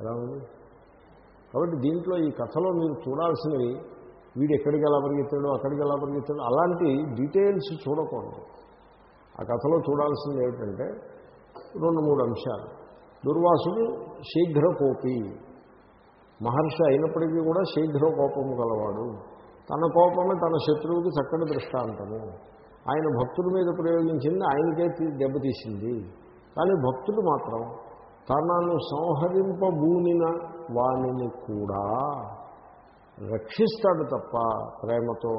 ఎలా ఉంది? కాబట్టి దీంట్లో ఈ కథలో మీరు చూడాల్సినవి వీడు ఎక్కడికి ఎలా పరిగెత్తాడు అక్కడికి ఎలా పరిగెత్తాడు అలాంటి డీటెయిల్స్ చూడకూడదు. ఆ కథలో చూడాల్సింది ఏమిటంటే రెండు మూడు అంశాలు. దుర్వాసుడు శీఘ్ర కోపి మహర్షి అయినప్పటికీ కూడా శీఘ్ర కోపము గలవాడు. తన కోపమే తన శత్రువుకి చక్కటి దృష్టాంతము. ఆయన భక్తుల మీద ప్రయోగించింది ఆయనకే దెబ్బతీసింది. కానీ భక్తుడు మాత్రం తనను సంహరింపబూనిన వాణిని కూడా రక్షిస్తాడు తప్ప ప్రేమతో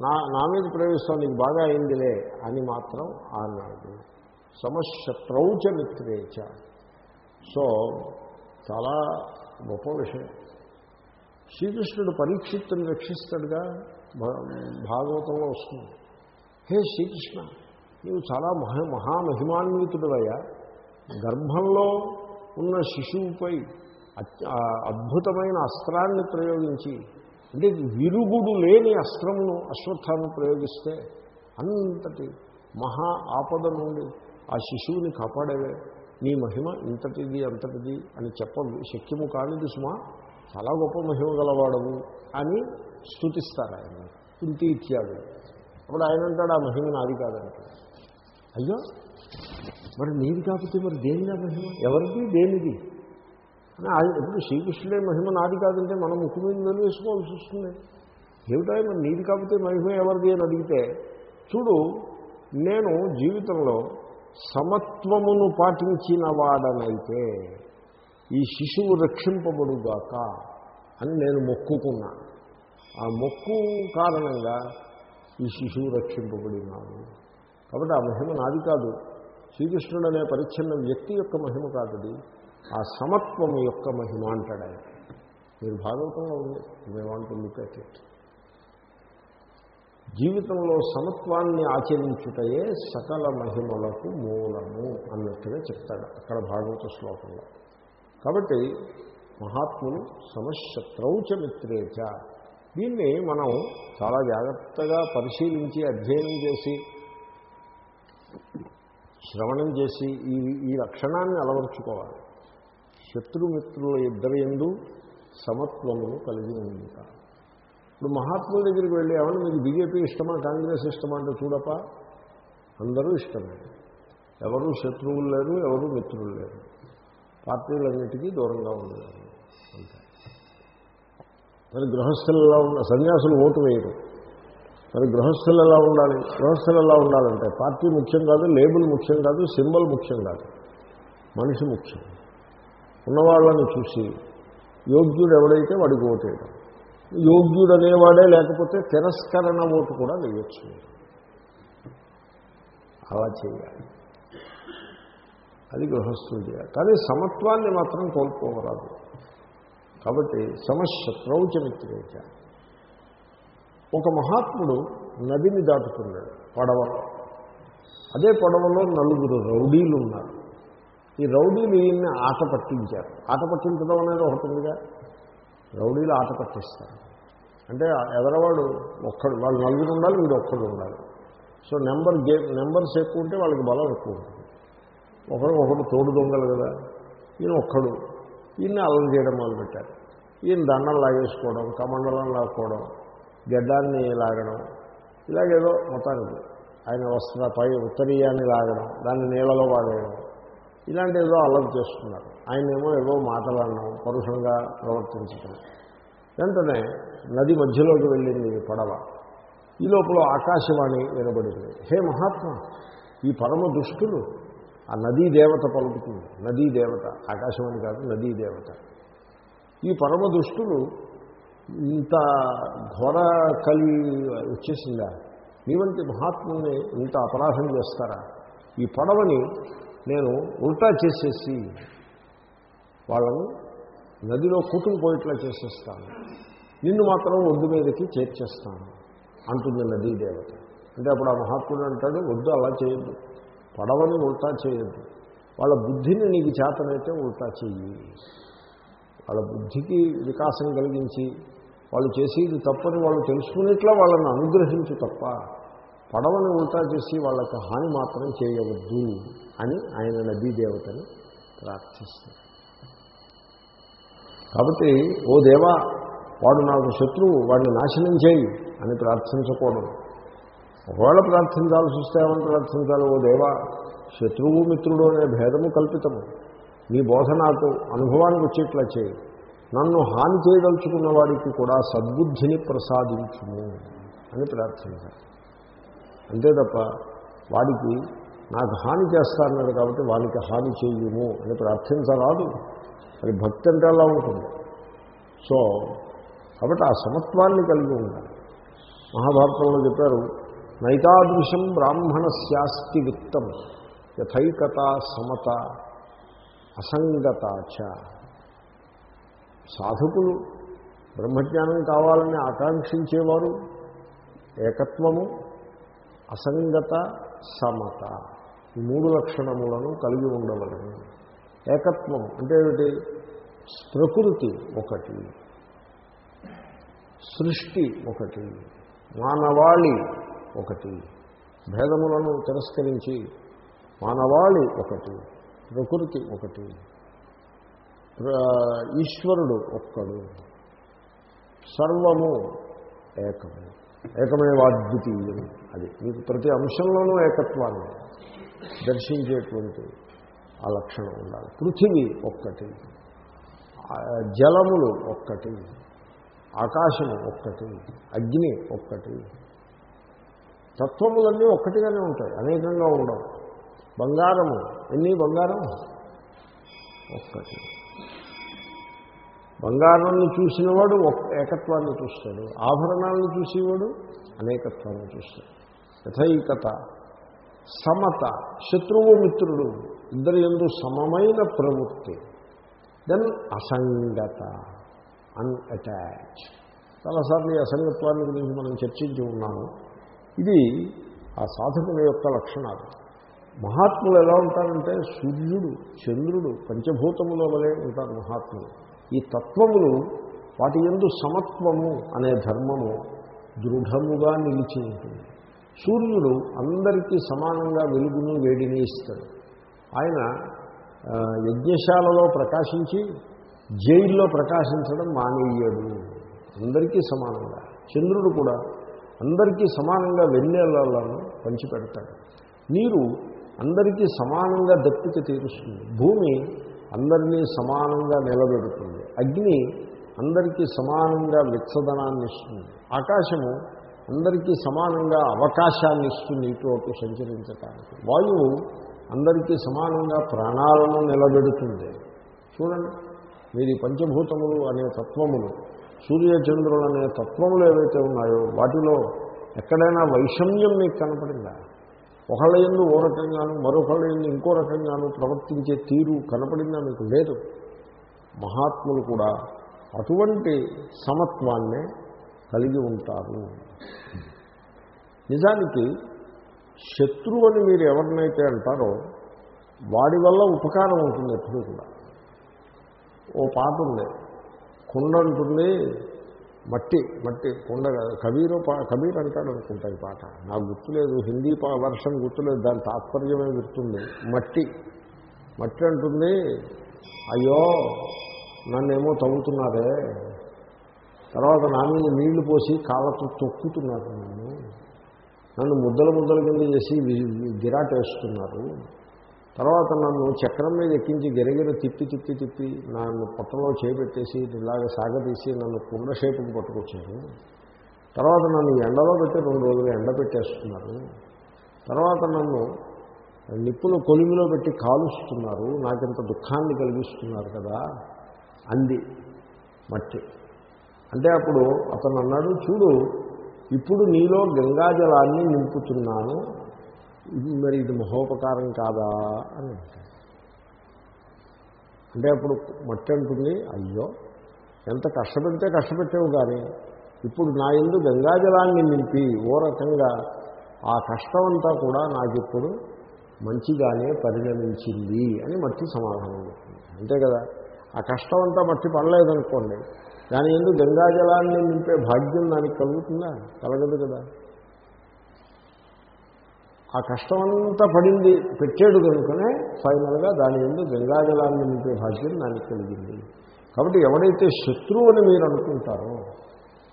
నా నా మీద ప్రయోగిస్తాను నీకు బాగా అయిందిలే అని మాత్రం అన్నాడు సమశత్రౌచ మిత్రేచ సో చాలా గొప్ప విషయం. శ్రీకృష్ణుడు పరీక్షిత్తుని రక్షిస్తాడుగా భాగవతంలో వస్తుంది. హే శ్రీకృష్ణ నీవు చాలా మహ మహామహిమాన్వితుడవయ్యా. గర్భంలో ఉన్న శిశువుపై అద్భుతమైన అస్త్రాన్ని ప్రయోగించి అంటే విరుగుడు లేని అస్త్రమును అశ్వత్థాన్ని ప్రయోగిస్తే అంతటి మహా ఆపద నుండి ఆ శిశువుని కాపాడేవే. నీ మహిమ ఇంతటిది అంతటిది అని చెప్ప శక్యము కానిది సుమా చాలా గొప్ప మహిమ గలవాడవు అని స్థుతిస్తారు ఆయన. కుంతి ఇత్యాది. అప్పుడు ఆయన అంటాడు ఆ మహిమ నాది కాదంటాడు. అయ్యో! మరి నీది కాకపోతే మరి దేని మహిమ? ఎవరిది? దేనిది? అని ఎప్పుడు శ్రీకృష్ణుడే మహిమ నాది కాదంటే మనం ముక్కు మీద నిలవేసుకోవాల్సి వస్తుంది. ఏమిటో మరి నీది కాకపోతే మహిమ ఎవరిది అని అడిగితే చూడు నేను జీవితంలో సమత్వమును పాటించిన వాడనైతే ఈ శిశువు రక్షింపబడుగాక అని నేను మొక్కుకున్నాను ఆ మొక్కు కారణంగా ఈ శిశువు రక్షింపబడినాడు. కాబట్టి ఆ మహిమ నాది కాదు. శ్రీకృష్ణుడు అనే పరిచ్ఛిన్న వ్యక్తి యొక్క మహిమ కాదది. ఆ సమత్వం యొక్క మహిమ అంటాడు ఆయన. మీరు భాగవతంలో ఉంది. మే లుక్ అట్ ఇట్ జీవితంలో సమత్వాన్ని ఆచరించుటయే సకల మహిమలకు మూలము అన్నట్టుగా చెప్తాడు అక్కడ భాగవత శ్లోకంలో. కాబట్టి మహాత్ములు సమశత్రౌచ మిత్రేచ. దీన్ని మనం చాలా జాగ్రత్తగా పరిశీలించి అధ్యయనం చేసి శ్రవణం చేసి ఈ ఈ లక్షణాన్ని అలవర్చుకోవాలి. శత్రుమిత్రుల ఇద్దరు ఎందు సమత్వమును కలిగి ఉంది ఇప్పుడు మహాత్ముల దగ్గరికి వెళ్ళి ఏమన్నా మీకు బీజేపీ ఇష్టమా? కాంగ్రెస్ ఇష్టమా? అంటే చూడప అందరూ ఇష్టమే. ఎవరు శత్రువులు లేరు ఎవరు మిత్రులు లేరు. పార్టీలన్నిటికీ దూరంగా ఉండేవారు అంతే మరి గృహస్థులలో ఉన్న సన్యాసులు ఓటు వేయరు. మరి గృహస్థులు ఎలా ఉండాలి? గృహస్థులు ఎలా ఉండాలంటే పార్టీ ముఖ్యం కాదు లేబుల్ ముఖ్యం కాదు సింబల్ ముఖ్యం కాదు. మనిషి ముఖ్యం. ఉన్నవాళ్ళని చూసి యోగ్యుడు ఎవడైతే వాడికి ఓటేయడం. యోగ్యుడు అనేవాడే లేకపోతే తిరస్కరణ ఓటు కూడా వేయచ్చు. అలా చేయాలి. అది గృహస్థులు చేయాలి. కానీ సమత్వాన్ని మాత్రం కోల్పోరాదు. కాబట్టి సమశత్రౌచ మిత్రేచ. ఒక మహాత్ముడు నదిని దాటుతున్నాడు పడవలో అదే పడవలో నలుగురు రౌడీలు ఉన్నారు ఈ రౌడీలు ఈయన్ని ఆట పట్టించారు. ఆట పట్టించడం అనేది ఒకటి ఉందిగా. రౌడీలు ఆట పట్టిస్తారు. అంటే ఎదరవాడు ఒక్కడు వాళ్ళు నలుగురు ఉండాలి వీడు ఒక్కడు ఉండాలి. సో నెంబర్ గేమ్ నెంబర్స్ ఎక్కువ ఉంటే వాళ్ళకి బలం ఎక్కువ ఉంటుంది. ఒకడు ఒకడు తోడు దొంగలు కదా ఈయన ఒక్కడు. ఈయన్ని అల్లం చేయడం మొదలుపెట్టారు. ఈయన దండం లాగేసుకోవడం కమండలం లాక్కోవడం గడ్డాన్ని లాగడం ఇలాగేదో మొత్తానికి. ఆయన వస్త్ర పై ఉత్తరీయాన్ని లాగడం దాన్ని నీళ్ళలో వాడేయడం. ఇలాంటి ఏదో అల్లరి చేస్తున్నారు. ఆయనేమో ఏదో మాటలు అనడం పరుషంగా ప్రవర్తించడం వెంటనే నది మధ్యలోకి వెళ్ళింది పడవ. ఈ లోపల ఆకాశవాణి వినబడింది. హే మహాత్మా ఈ పరమ దుష్టులు ఆ నదీ దేవత పలుకుతుంది. నదీ దేవత ఆకాశవాణి కాదు నదీ దేవత. ఈ పరమ దుష్టులు ఇంత ఘోర కలి వచ్చేసిందా? మీ వంటి మహాత్ముల్ని ఇంత అపరాధం చేస్తారా? ఈ పడవని నేను ఉల్టా చేసేసి వాళ్ళను నదిలో కుటుంబపోయేట్లా చేసేస్తాను. నిన్ను మాత్రం ఒడ్డు మీదకి చేర్చేస్తాను అంటుంది నదీ దేవత. అంటే అప్పుడు ఆ మహాత్ముడు అంటాడు వద్దు అలా చేయొద్దు. పడవని ఉల్టా చేయొద్దు. వాళ్ళ బుద్ధిని నీకు చేతనైతే ఉల్టా చెయ్యి. వాళ్ళ బుద్ధికి వికాసం కలిగించి వాళ్ళు చేసేది తప్పని వాళ్ళు తెలుసుకునేట్లా వాళ్ళని అనుగ్రహించు తప్ప పడవని ఉల్టా చేసి వాళ్ళకి హాని మాత్రం చేయవద్దు అని ఆయన నదీ దేవతని ప్రార్థిస్తారు. కాబట్టి ఓ దేవా వాడు నాకు శత్రువు వాడిని నాశనం చేయి అని ప్రార్థించకూడదు. ఒకవేళ ప్రార్థించాల్సి వస్తే ఏమని ప్రార్థించాలి? ఓ దేవా శత్రువు మిత్రుడు అనే భేదము కల్పితము. నీ బోధ నాకు అనుభవానికి వచ్చేట్లా చేయి. నన్ను హాని చేయదలుచుకున్న వాడికి కూడా సద్బుద్ధిని ప్రసాదించుము అని ప్రార్థించాను అంతే తప్ప వాడికి నాకు హాని చేస్తారన్నాడు కాబట్టి వానికి హాని చేయము అని ప్రార్థించరాదు. అది భక్తి అంటే అలా ఉంటుంది. సో కాబట్టి ఆ సమత్వాన్ని కలిగి ఉండాలి. మహాభారతంలో చెప్పారు నైతాదృశం బ్రాహ్మణ శాస్తి విత్తం యథైకత సమత అసంగతాచ. సాధకులు బ్రహ్మజ్ఞానం కావాలని ఆకాంక్షించేవారు ఏకత్వము అసంగత సమత ఈ మూడు లక్షణములను కలిగి ఉండవలను. ఏకత్వం అంటే ఏమిటి? ప్రకృతి ఒకటి సృష్టి ఒకటి మానవాళి ఒకటి భేదములను తిరస్కరించి మానవాళి ఒకటి ప్రకృతి ఒకటి. ఈశ్వరుడు ఒక్కడు. సర్వము ఏకము. ఏకమేవాద్వితీయం అది మీకు ప్రతి అంశంలోనూ ఏకత్వాన్ని దర్శించేటువంటి ఆ లక్షణం ఉండాలి. పృథివీ ఒక్కటి జలములు ఒక్కటి ఆకాశము ఒక్కటి అగ్ని ఒక్కటి తత్వములన్నీ ఒక్కటిగానే ఉంటాయి అనేకంగా ఉండవు. బంగారము ఎన్ని బంగారం? ఒక్కటి. బంగారాన్ని చూసినవాడు ఏకత్వాన్ని చూస్తాడు. ఆభరణాలను చూసేవాడు అనేకత్వాన్ని చూస్తాడు. యథైకత సమత శత్రువు మిత్రుడు ఇద్దరు ఎందు సమమైన ప్రవృత్తి. దెన్ అసంగత అన్అటాచ్ చాలాసార్లు ఈ అసంగత్వాన్ని గురించి మనం చర్చించి ఉన్నాము. ఇది ఆ సాధకుల యొక్క లక్షణాలు. మహాత్ములు ఎలా ఉంటారంటే సూర్యుడు చంద్రుడు పంచభూతముల వలె ఉంటారు మహాత్ములు. ఈ తత్వములు వాటి ఎందు సమత్వము అనే ధర్మము దృఢముగా నిలిచి ఉంటుంది. సూర్యుడు అందరికీ సమానంగా వెలుగును వేడిని ఇస్తాడు. ఆయన యజ్ఞశాలలో ప్రకాశించి జైల్లో ప్రకాశించడం మానేయడు అందరికీ సమానంగా. చంద్రుడు కూడా అందరికీ సమానంగా వెన్నెలలను పంచిపెడతాడు. నీరు అందరికీ సమానంగా దప్పిక తీరుస్తుంది. భూమి అందరినీ సమానంగా నిలబెడుతుంది. అగ్ని అందరికీ సమానంగా విత్సదనాన్ని ఇస్తుంది. ఆకాశము అందరికీ సమానంగా అవకాశాన్ని ఇస్తుంది ఇటు సంచరించటానికి. వాయువు అందరికీ సమానంగా ప్రాణాలను నిలబెడుతుంది. చూడండి మీరు పంచభూతములు అనే తత్వములు సూర్యచంద్రులు అనే తత్వములు ఏవైతే ఉన్నాయో వాటిలో ఎక్కడైనా వైషమ్యం మీకు కనపడిందా? ఒకళ్ళ ఎందు ఓ రకంగాను మరొకళ్ళ ఎందు ఇంకో రకంగాను ప్రవర్తించే తీరు కనపడిందా మీకు? లేదు. మహాత్ములు కూడా అటువంటి సమత్వాన్నే కలిగి ఉంటారు. నిజానికి శత్రువు అని మీరు ఎవరినైతే అంటారో వాడి వల్ల ఉపకారం ఉంటుంది ఎప్పుడూ కూడా. ఓ పాట ఉంది. కుండ ఉంటుంది మట్టి మట్టి కుండ కబీరు కబీర్ అంటాడు అనుకుంటా ఈ పాట. నాకు గుర్తులేదు హిందీ వర్షన్ గుర్తులేదు దాని తాత్పర్యమే గుర్తుంది. మట్టి. మట్టి అంటుంది అయ్యో నన్నేమో తవ్వుతున్నారే. తర్వాత నా మీద నీళ్ళు పోసి కాళ్ళతో తొక్కుతున్నారు నన్ను. నన్ను ముద్దల ముద్దల కింద చేసి గిరాటేస్తున్నారు తర్వాత నన్ను చక్రం మీద ఎక్కించి గిరగిర తిప్పి తిప్పి తిప్పి నన్ను పొట్టలో చేపెట్టేసి ఇలాగ సాగతీసి నన్ను కుండ షేపుకు పట్టుకొచ్చారు. తర్వాత నన్ను ఎండలో పెట్టి రెండు రోజులు ఎండ పెట్టేస్తున్నారు. తర్వాత నన్ను నిప్పులు కొలిమిలో పెట్టి కాలుస్తున్నారు. నాకింత దుఃఖాన్ని కలిగిస్తున్నారు కదా అంది మట్టి. అంటే అప్పుడు అతను అన్నాడు చూడు ఇప్పుడు నీలో గంగాజలాన్ని నింపుతున్నాను. ఇది మరి ఇది మహోపకారం కాదా అని. అంటాడు అంటే అప్పుడు మట్టి అంటుంది అయ్యో ఎంత కష్టపెడితే కష్టపెట్టావు కానీ ఇప్పుడు నా ఎందు గంగాజలాన్ని నింపి ఓ రకంగా ఆ కష్టమంతా కూడా నాకు ఇప్పుడు మంచిగానే పరిణమించింది అని మట్టి సమాధానం చెప్తుంది. అంతే కదా? ఆ కష్టం అంతా మట్టి పడలేదనుకోండి దాని ఎందుకు గంగాజలాన్ని నింపే భాగ్యం దానికి కలుగుతుందా? కలగదు కదా? ఆ కష్టమంతా పడింది పెట్టాడు కనుకనే ఫైనల్గా దాని ఎందుకు గంగాజలాన్ని నింపే భాగ్యం దానికి కలిగింది. కాబట్టి ఎవడైతే శత్రువు అని మీరు అనుకుంటారో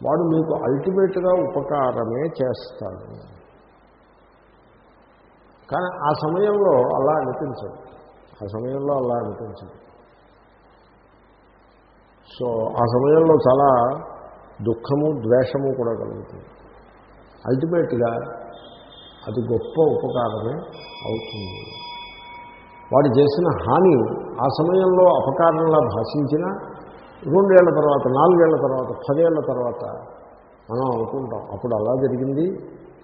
వాడు మీకు అల్టిమేట్గా ఉపకారమే చేస్తాడు. కానీ ఆ సమయంలో అలా అనిపించదు. ఆ సమయంలో అలా అనిపించదు. సో ఆ సమయంలో చాలా దుఃఖము ద్వేషము కూడా కలుగుతుంది. అల్టిమేట్గా అది గొప్ప ఉపకారమే అవుతుంది. వాడు చేసిన హాని ఆ సమయంలో అపకారంలా భాషించిన రెండేళ్ళ తర్వాత నాలుగేళ్ళ తర్వాత పదేళ్ళ తర్వాత మనం అనుకుంటాం అప్పుడు అలా జరిగింది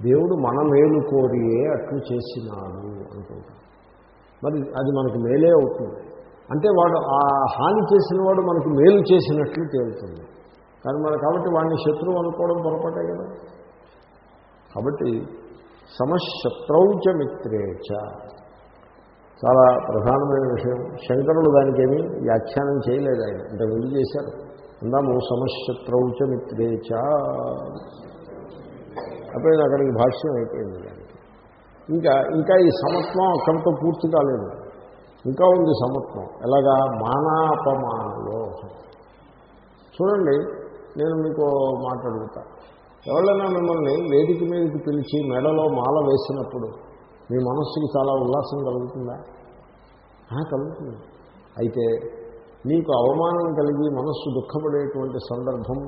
దేవుడు మన మేలు కోరియే అట్లు చేసినాడు అనుకుంటాం. మరి అది మనకి మేలే అవుతుంది. అంటే వాడు ఆ హాని చేసిన వాడు మనకి మేలు చేసినట్లు తేలుతుంది. కానీ మన కాబట్టి వాడిని శత్రువు అనుకోవడం పొరపాటే కదా? కాబట్టి సమశత్రౌచ మిత్రేచ చాలా ప్రధానమైన విషయం. శంకరుడు దానికేమీ వ్యాఖ్యానం చేయలేదు ఆయన. అంటే వెళ్ళి చేశారు. అందాము సమశత్రౌచ మిత్రేచ అయిపోయింది అక్కడికి భాష్యం అయిపోయింది దానికి. ఇంకా ఇంకా ఈ సమత్వం అక్కడితో పూర్తి కాలేదు. ఇంకా ఉంది సమత్వం. ఎలాగా? మానాపమానలో. చూడండి నేను మీకు మాట్లాడుతా. ఎవరైనా మిమ్మల్ని వేదిక మీదకి పిలిచి మెడలో మాల వేసినప్పుడు మీ మనస్సుకి చాలా ఉల్లాసం కలుగుతుందా? కలుగుతుంది. అయితే మీకు అవమానం కలిగి మనస్సు దుఃఖపడేటువంటి సందర్భం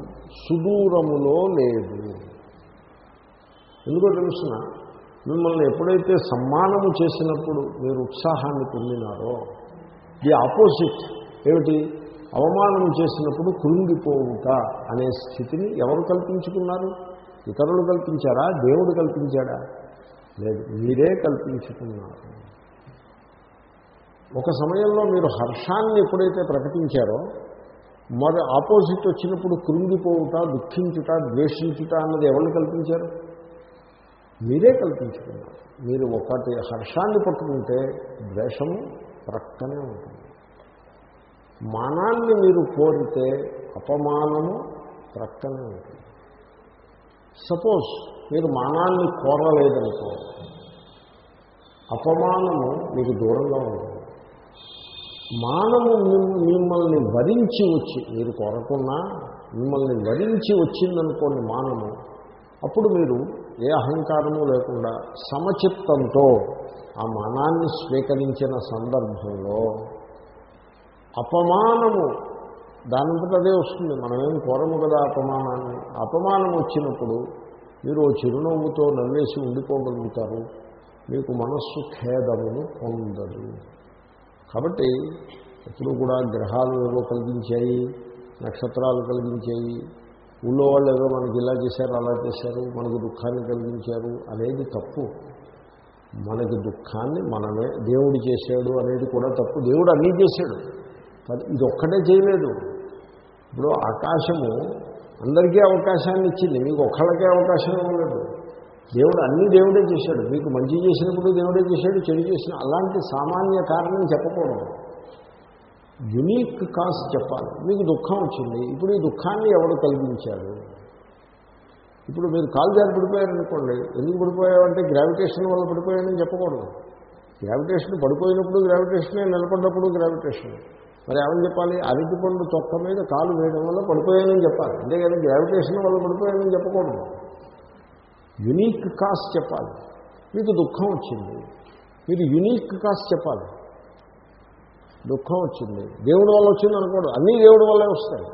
సుదూరములో లేదు. ఎందుకో తెలుసిన మిమ్మల్ని ఎప్పుడైతే సమ్మానము చేసినప్పుడు మీరు ఉత్సాహాన్ని పొందినారో ది ఆపోజిట్ ఏమిటి? అవమానం చేసినప్పుడు కృంగిపోవుట అనే స్థితిని ఎవరు కల్పించుకున్నారు? ఇతరులు కల్పించారా? దేవుడు కల్పించాడా? లేదు మీరే కల్పించుకున్నారు. ఒక సమయంలో మీరు హర్షాన్ని ఎప్పుడైతే ప్రకటించారో మరి ఆపోజిట్ వచ్చినప్పుడు కృంగిపోవుట దుఃఖించుట ద్వేషించుట అన్నది ఎవరు కల్పించారు? మీరే కల్పించుకున్నారు. మీరు ఒకటి హర్షాన్ని పట్టుకుంటే ద్వేషము ప్రక్కనే ఉంటుంది. మానాన్ని మీరు కోరితే అపమానము ప్రక్కనే ఉంటుంది. సపోజ్ మీరు మానాన్ని కోరలేదనుకో అపమానము మీకు దూరంగా ఉంటుంది. మానము మిమ్మల్ని వరించి వచ్చి మీరు కోరకున్నా మిమ్మల్ని వరించి వచ్చిందనుకోండి మానము అప్పుడు మీరు ఏ అహంకారము లేకుండా సమచిత్తంతో ఆ మానాన్ని స్వీకరించిన సందర్భంలో అపమానము. దానంతట అదే వస్తుంది. మనమేం కోరము కదా అపమానాన్ని. అపమానం వచ్చినప్పుడు మీరు ఓ చిరునవ్వుతో నవ్వేసి ఉండిపోగలుగుతారు. మీకు మనస్సు ఖేదమును పొందదు. కాబట్టి ఎప్పుడు కూడా గ్రహాలు ఏవో కలిగించాయి నక్షత్రాలు కలిగించాయి. ఊళ్ళో వాళ్ళు ఏదో మనకి ఇలా చేశారు అలా చేశారు మనకు దుఃఖాన్ని కలిగించారు అనేది తప్పు. మనకి దుఃఖాన్ని మనమే దేవుడు చేశాడు అనేది కూడా తప్పు. దేవుడు అన్నీ చేశాడు. ఇది ఒక్కటే చేయలేదు. ఇప్పుడు ఆకాశము అందరికీ అవకాశాన్ని ఇచ్చింది మీకు ఒక్కళ్ళకే అవకాశం ఇవ్వలేదు దేవుడు అన్ని దేవుడే చేశాడు. మీకు మంచి చేసినప్పుడు దేవుడే చేశాడు చెడు చేసిన అలాంటి సామాన్య కారణం చెప్పకూడదు. యునీక్ కాజ్ చెప్పాలి. మీకు దుఃఖం వచ్చింది ఇప్పుడు ఈ దుఃఖాన్ని ఎవడు కలిగించాడు? ఇప్పుడు మీరు కాలు జారి పడిపోయారనుకోండి ఎందుకు పడిపోయావంటే గ్రావిటేషన్ వల్ల పడిపోయాడని చెప్పకూడదు. గ్రావిటేషన్ పడిపోయినప్పుడు గ్రావిటేషనే నిలబడినప్పుడు గ్రావిటేషన్ మరి ఏమని చెప్పాలి? అరటిపండు తొక్క మీద కాలు వేయడం వల్ల పడిపోయానని చెప్పాలి. అంతేకాదు గ్రావిటేషన్ వల్ల పడిపోయానని చెప్పకూడదు. యునీక్ కాస్ చెప్పాలి. మీకు దుఃఖం వచ్చింది. మీరు యునీక్ కాస్ చెప్పాలి. దుఃఖం వచ్చింది. దేవుడి వల్ల వచ్చింది అనుకోడు. అన్నీ దేవుడి వల్లే వస్తాయి.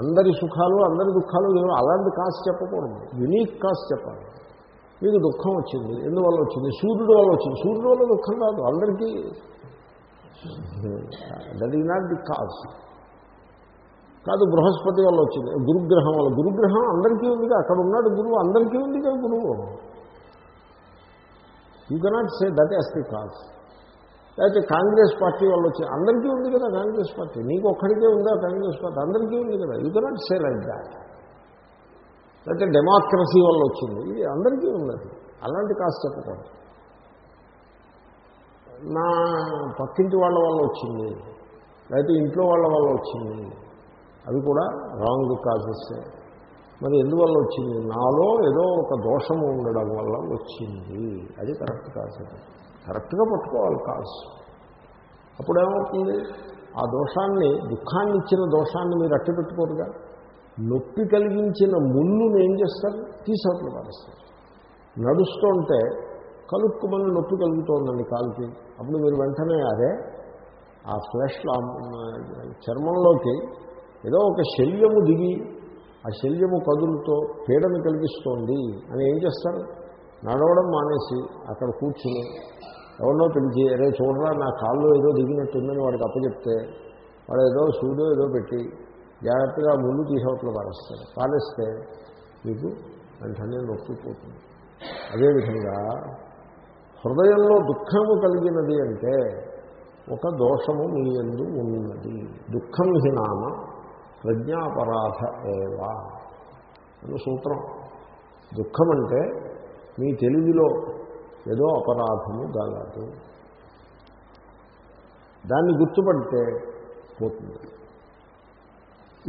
అందరి సుఖాలు అందరి దుఃఖాలు దేవుడు అలాంటి కాస్ చెప్పకూడదు. యునీక్ కాస్ చెప్పాలి. మీకు దుఃఖం వచ్చింది. ఎందువల్ల వచ్చింది? సూర్యుడు వల్ల వచ్చింది. సూర్యుడు వల్ల దుఃఖం కాదు. అందరికీ that is not the cause కాదు బృహస్పతి వల్ల వచ్చింది. గురుగ్రహం వల్ల. గురుగ్రహం అందరికీ ఉంది అక్కడ ఉన్నాడు గురువు అందరికీ ఉంది కదా గురువు. You cannot say that as the cause లేకపోతే కాంగ్రెస్ పార్టీ వల్ల వచ్చింది అందరికీ ఉంది కదా కాంగ్రెస్ పార్టీ నీకు ఒక్కడికే ఉందా కాంగ్రెస్ పార్టీ అందరికీ ఉంది కదా. You cannot say like that లేకపోతే డెమోక్రసీ వల్ల వచ్చింది. ఇది అందరికీ ఉన్నది. అలాంటి కాస్త చెప్పకూడదు. నా పక్కింటి వాళ్ళ వల్ల వచ్చింది లేకపోతే ఇంట్లో వాళ్ళ వల్ల వచ్చింది అవి కూడా రాంగ్ కాజెస్ మరి ఎందువల్ల వచ్చింది? నాలో ఏదో ఒక దోషము ఉండడం వల్ల వచ్చింది. అది కరెక్ట్ కాదు కరెక్ట్గా పట్టుకోవాలి కాజు అప్పుడు ఏమవుతుంది ఆ దోషాన్ని దుఃఖాన్ని ఇచ్చిన దోషాన్ని మీరు అట్టి పెట్టుకోరుగా. నొప్పి కలిగించిన ముళ్ళుని ఏం చేస్తారు? తీసవట్లు పారేస్తారు. నడుస్తుంటే కలుక్కుమని నొప్పి కలుగుతోందండి కాలుకి. అప్పుడు మీరు వెంటనే అదే ఆ ఫ్లెష్ చర్మంలోకి ఏదో ఒక శల్యము దిగి ఆ శల్యము కదులతో పీడను కలిగిస్తోంది అని ఏం చేస్తారు? నడవడం మానేసి అక్కడ కూర్చుని ఎవరినో పిలిచి అరే చూడరా నా కాళ్ళు ఏదో దిగినట్టుందని వాడికి అప్పచెప్తే వాడు ఏదో సూదో ఏదో పెట్టి జాగ్రత్తగా ముళ్ళు తీసేవట్లు పారేస్తారు పారేస్తే మీకు వెంటనే నొప్పిపోతుంది. అదేవిధంగా హృదయంలో దుఃఖము కలిగినది అంటే ఒక దోషము మీ ఎందు ఉన్నది. దుఃఖం హినామ ప్రజ్ఞాపరాధ ఏవా అని సూత్రం. దుఃఖం అంటే మీ తెలివిలో ఏదో అపరాధము గలదు దాన్ని గుర్తుపడితే పోతుంది.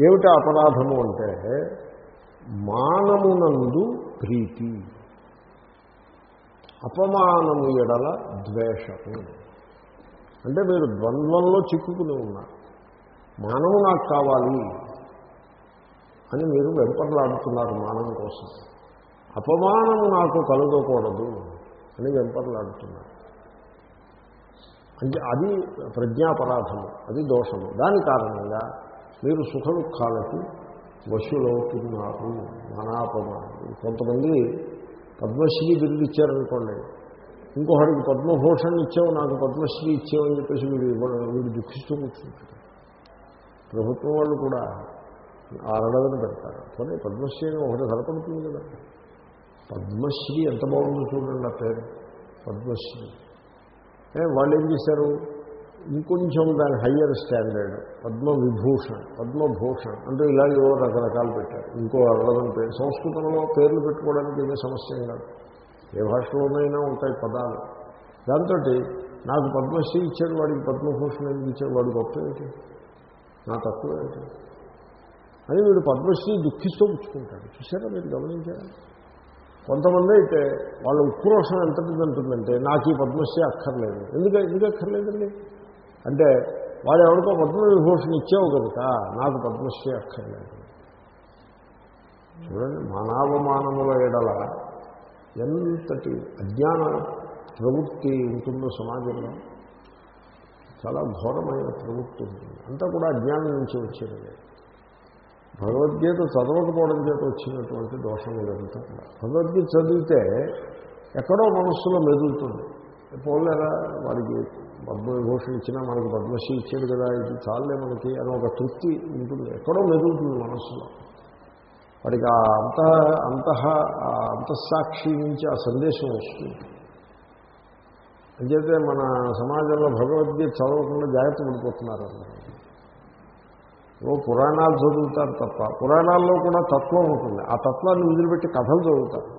ఏమిటి అపరాధము అంటే మానమునందు ప్రీతి. అపమానము ఎడల ద్వేషము. అంటే మీరు ద్వంద్వంలో చిక్కుకుని ఉన్నారు మానవు నాకు కావాలి అని మీరు వెంపర్లాడుతున్నారు మానవం కోసం. అపమానము నాకు కలగకూడదు అని వెంపర్లాడుతున్నారు. అంటే అది ప్రజ్ఞాపరాధము అది దోషము. దాని కారణంగా మీరు సుఖ దుఃఖాలకి వశులవుతున్నారు మానాపమానం కొంతమంది పద్మశ్రీ బిరుదు ఇచ్చారనుకోండి. ఇంకొకడికి పద్మభూషణ్ ఇచ్చావు నాకు పద్మశ్రీ ఇచ్చావు అని చెప్పేసి వీడు వీడు దుఃఖిస్తూ కూర్చుంటారు. ప్రభుత్వం వాళ్ళు కూడా అరడదని పెడతారు. కానీ పద్మశ్రీ అని ఒకటి సరిపడుతుంది కదా. పద్మశ్రీ ఎంత బాగుందో చూడండి ఆ పేరు. పద్మశ్రీ. వాళ్ళు ఏం చేశారు? ఇంకొంచెం దాని హయ్యర్ స్టాండర్డ్ పద్మ విభూషణ్ పద్మభూషణ్ అంటే ఇలాగే రకరకాలు పెట్టారు. ఇంకో అల్లదని పేరు సంస్కృతంలో పేర్లు పెట్టుకోవడానికి ఏమీ సమస్య కాదు. ఏ భాషలోనైనా ఉంటాయి పదాలు. దాంతో నాకు పద్మశ్రీ ఇచ్చాడు వాడికి పద్మభూషణ్ ఎందుకు ఇచ్చాడు వాడు గొప్ప ఏంటి? నా తక్కువ ఏంటి? అని వీడు పద్మశ్రీ దుఃఖిస్తూ పుచ్చుకుంటాడు. చూసారా మీరు గమనించారా? కొంతమంది అయితే వాళ్ళ ఉక్రోషం ఎంతటిది ఉంటుందంటే నాకు ఈ పద్మశ్రీ అక్కర్లేదు. ఎందుకు ఎందుకు అక్కర్లేదండి? అంటే వాడు ఎవరికో పద్మవిభూషణ ఇచ్చావు కనుక నాకు పద్మశ్రీ అక్కర్లేదు. చూడండి మానవమానముల ఎడల ఎంతటి అజ్ఞాన ప్రవృత్తి ఉంటుందో సమాజంలో చాలా ఘోరమైన ప్రవృత్తి ఉంటుంది. అంతా కూడా అజ్ఞానం నుంచి వచ్చేది. భగవద్గీత చదవకపోవడం చేత వచ్చినటువంటి దోషం ఇదంతా కూడా. భగవద్గీత చదివితే ఎక్కడో మనస్సులో మెదులుతుంది. పోలేరా వాడికి పద్మవిభూషణ్ ఇచ్చినా మనకి పద్మశ్రీ ఇచ్చాడు కదా ఇది చాలే మనకి అని ఒక తృప్తి ఉంటుంది. ఎక్కడో మెదులుతుంది మనస్సులో. వాడికి ఆ అంత అంతః అంతఃసాక్షి నుంచి ఆ సందేశం వస్తుంది. అంచేతే మన సమాజంలో భగవద్గీత చదవకుండా జాగ్రత్త పడిపోతున్నారు ఓ పురాణాలు చదువుతారు తప్ప పురాణాల్లో కూడా తత్వం ఉంటుంది. ఆ తత్వాన్ని వదిలిపెట్టి కథలు చదువుతారు.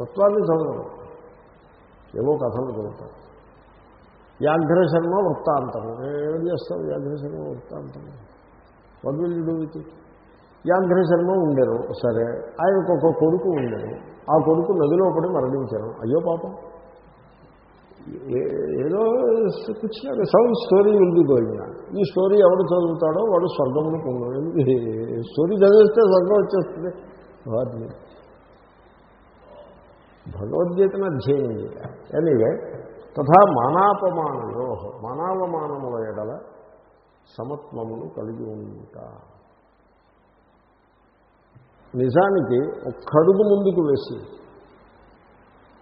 తత్వాన్ని చదవరు. ఏవో కథలు చదువుతారు. వ్యాఘ్రశర్మ వృత్తాంతము? ఏం చేస్తారు వ్యాఘ్రశర్మ వృత్తాంతము? వడ్ విల్ డూ విత్ వ్యాఘ్రశర్మ ఉండరు సరే. ఆయనకు ఒక కొడుకు ఉండరు. ఆ కొడుకు నదిలో పడి మరణించారు అయ్యో పాపం. ఏదో కూర్చున్నాడు some story will be going ఈ స్టోరీ ఎవడు చదువుతాడో వాడు స్వర్గంలో పొందాడు స్టోరీ చదివిస్తే స్వర్గం వచ్చేస్తుంది. వాటిని భగవద్గీతను అధ్యయనం చేయాలి. ఎనీవే తథా మానాపమానయో మానావమానముల ఎడల సమత్వమును కలిగి ఉంటా నిజానికి ఒక్కడుగు ముందుకు వేసి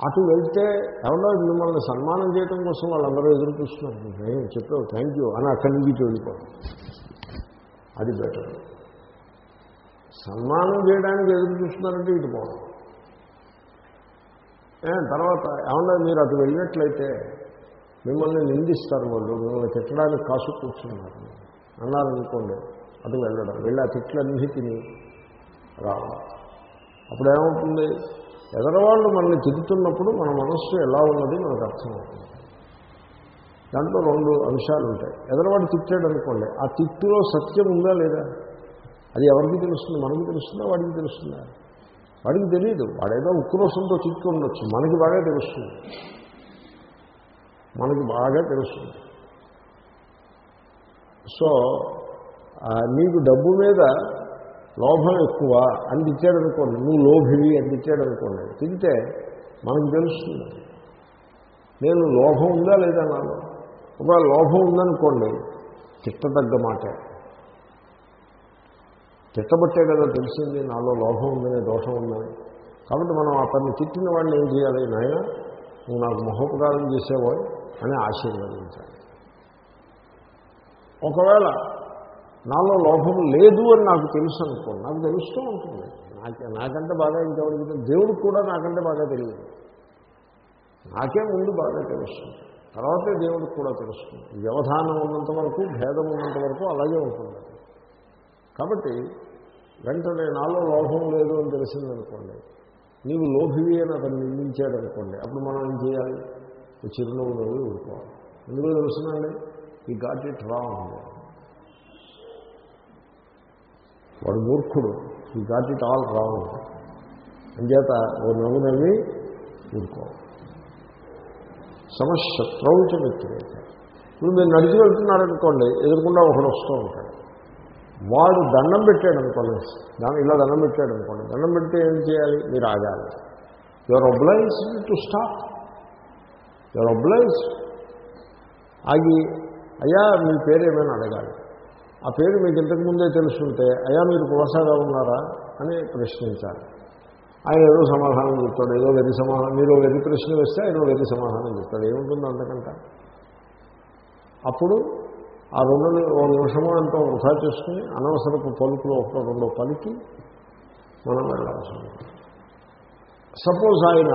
అటు వెళ్తే ఎవరో మిమ్మల్ని సన్మానం చేయడం కోసం వాళ్ళందరూ ఎదురు చూస్తున్నారు. నేను చెప్పావు థ్యాంక్ యూ అని అక్కడి నుంచి వెళ్ళిపోవడం అది బెటర్. సన్మానం చేయడానికి ఎదురు చూస్తున్నారంటే ఇటు పోవడం. తర్వాత ఏమన్నా మీరు అటు వెళ్ళినట్లయితే మిమ్మల్ని నిందిస్తారు వాళ్ళు. మిమ్మల్ని తిట్టడానికి కాసు కూర్చున్నారు. అన్నారనుకోండి అటు వెళ్ళడం. వెళ్ళి ఆ తిట్లన్నీ తిని రావడం. అప్పుడు ఏమవుతుంది ఎదరవాళ్ళు మనల్ని తిరుగుతున్నప్పుడు మన మనస్సు ఎలా ఉన్నది మనకు అర్థమవుతుంది. దాంట్లో రెండు అంశాలు ఉంటాయి. ఎదరవాడు తిట్టాడు అనుకోండి ఆ తిట్టులో సత్యం ఉందా లేదా? అది ఎవరికి తెలుస్తుంది? మనకి తెలుస్తుందా? వాడికి తెలుస్తుందా? వాడికి తెలియదు వాడేదో ఉక్రోషంతో తిట్టు ఉండొచ్చు. మనకి బాగా తెలుస్తుంది. మనకి బాగా తెలుస్తుంది. సో నీకు డబ్బు మీద లోభం ఎక్కువ అని అనుకోండి నువ్వు లోభివి అని అనుకోండి తింటే మనకు తెలుస్తుంది. నేను లోభం ఉందా లేదా నాలో? ఒకవేళ లోభం ఉందనుకోండి తిట్టదగ్గ మాట. తిట్టబట్టే కదా తెలిసింది నాలో లోభం ఉందని దోషం ఉందని. కాబట్టి మనం అతన్ని తిట్టిన వాడిని ఏం చేయాలి? నాయన నువ్వు నాకు మహోపకారం చేసేవాడు అని ఆశీర్వదించాలి. ఒకవేళ నాలో లోభం లేదు అని నాకు తెలుసు అనుకోండి నాకు తెలుస్తూ ఉంటుంది. నాకే నాకంటే బాగా ఇంకెవరికి దేవుడికి కూడా నాకంటే బాగా తెలియదు. నాకే ముందు బాగా తెలుస్తుంది. తర్వాతే దేవుడికి కూడా తెలుస్తుంది. వ్యవధానం ఉన్నంత వరకు భేదం ఉన్నంత వరకు అలాగే ఉంటుంది. కాబట్టి వెంటనే నాలో లోభం లేదు అని తెలిసిందనుకోండి నీవు లోభివి అని అతను నిందించాడనుకోండి అప్పుడు మనం ఏం చేయాలి? చిరునవ్వు నవ్వు ఊరుకోవాలి. ఎందుకు తెలుసునండి ఈ గాట్ ఇట్ రాంగ్. వాడు మూర్ఖుడు ఈ గాట్ ఇట్ ఆల్ రాంగ్. అంచేత ఓ నవ్వు నవ్వి ఊరుకోవాలి. సమశత్రౌచ వ్యక్తిరేక ఇప్పుడు మీరు నడిచి వెళ్తున్నారనుకోండి ఎదురుకుండా ఒకడు వస్తూ ఉంటాడు. వాడు దండం పెట్టాడు అనుకోండి. దాని ఇలా దండం పెట్టాడు అనుకోండి. దండం పెడితే ఏం చేయాలి? మీరు ఆగాలి. Your obliged to stop your obliged ఆగి అయ్యా మీ పేరు ఏమైనా అడగాలి. ఆ పేరు మీకు ఇంతకుముందే తెలుసుంటే అయ్యా మీరు కులసాగా ఉన్నారా? అని ప్రశ్నించాలి. ఆయన ఏదో సమాధానం చెప్తాడు. ఏదో వెరి సమాధానం మీరు వెరి ప్రశ్న వేస్తే ఆయన వెరి సమాధానం చెప్తాడు. ఏముంటుంది అంతకంట? అప్పుడు ఆ రెండు ఓ నిమిషమో ఎంతో వృధా చేసుకుని అనవసరపు పలుకులు ఒక రెండో పలికి మనం వెళ్ళాల్సి ఉంటుంది. సపోజ్ ఆయన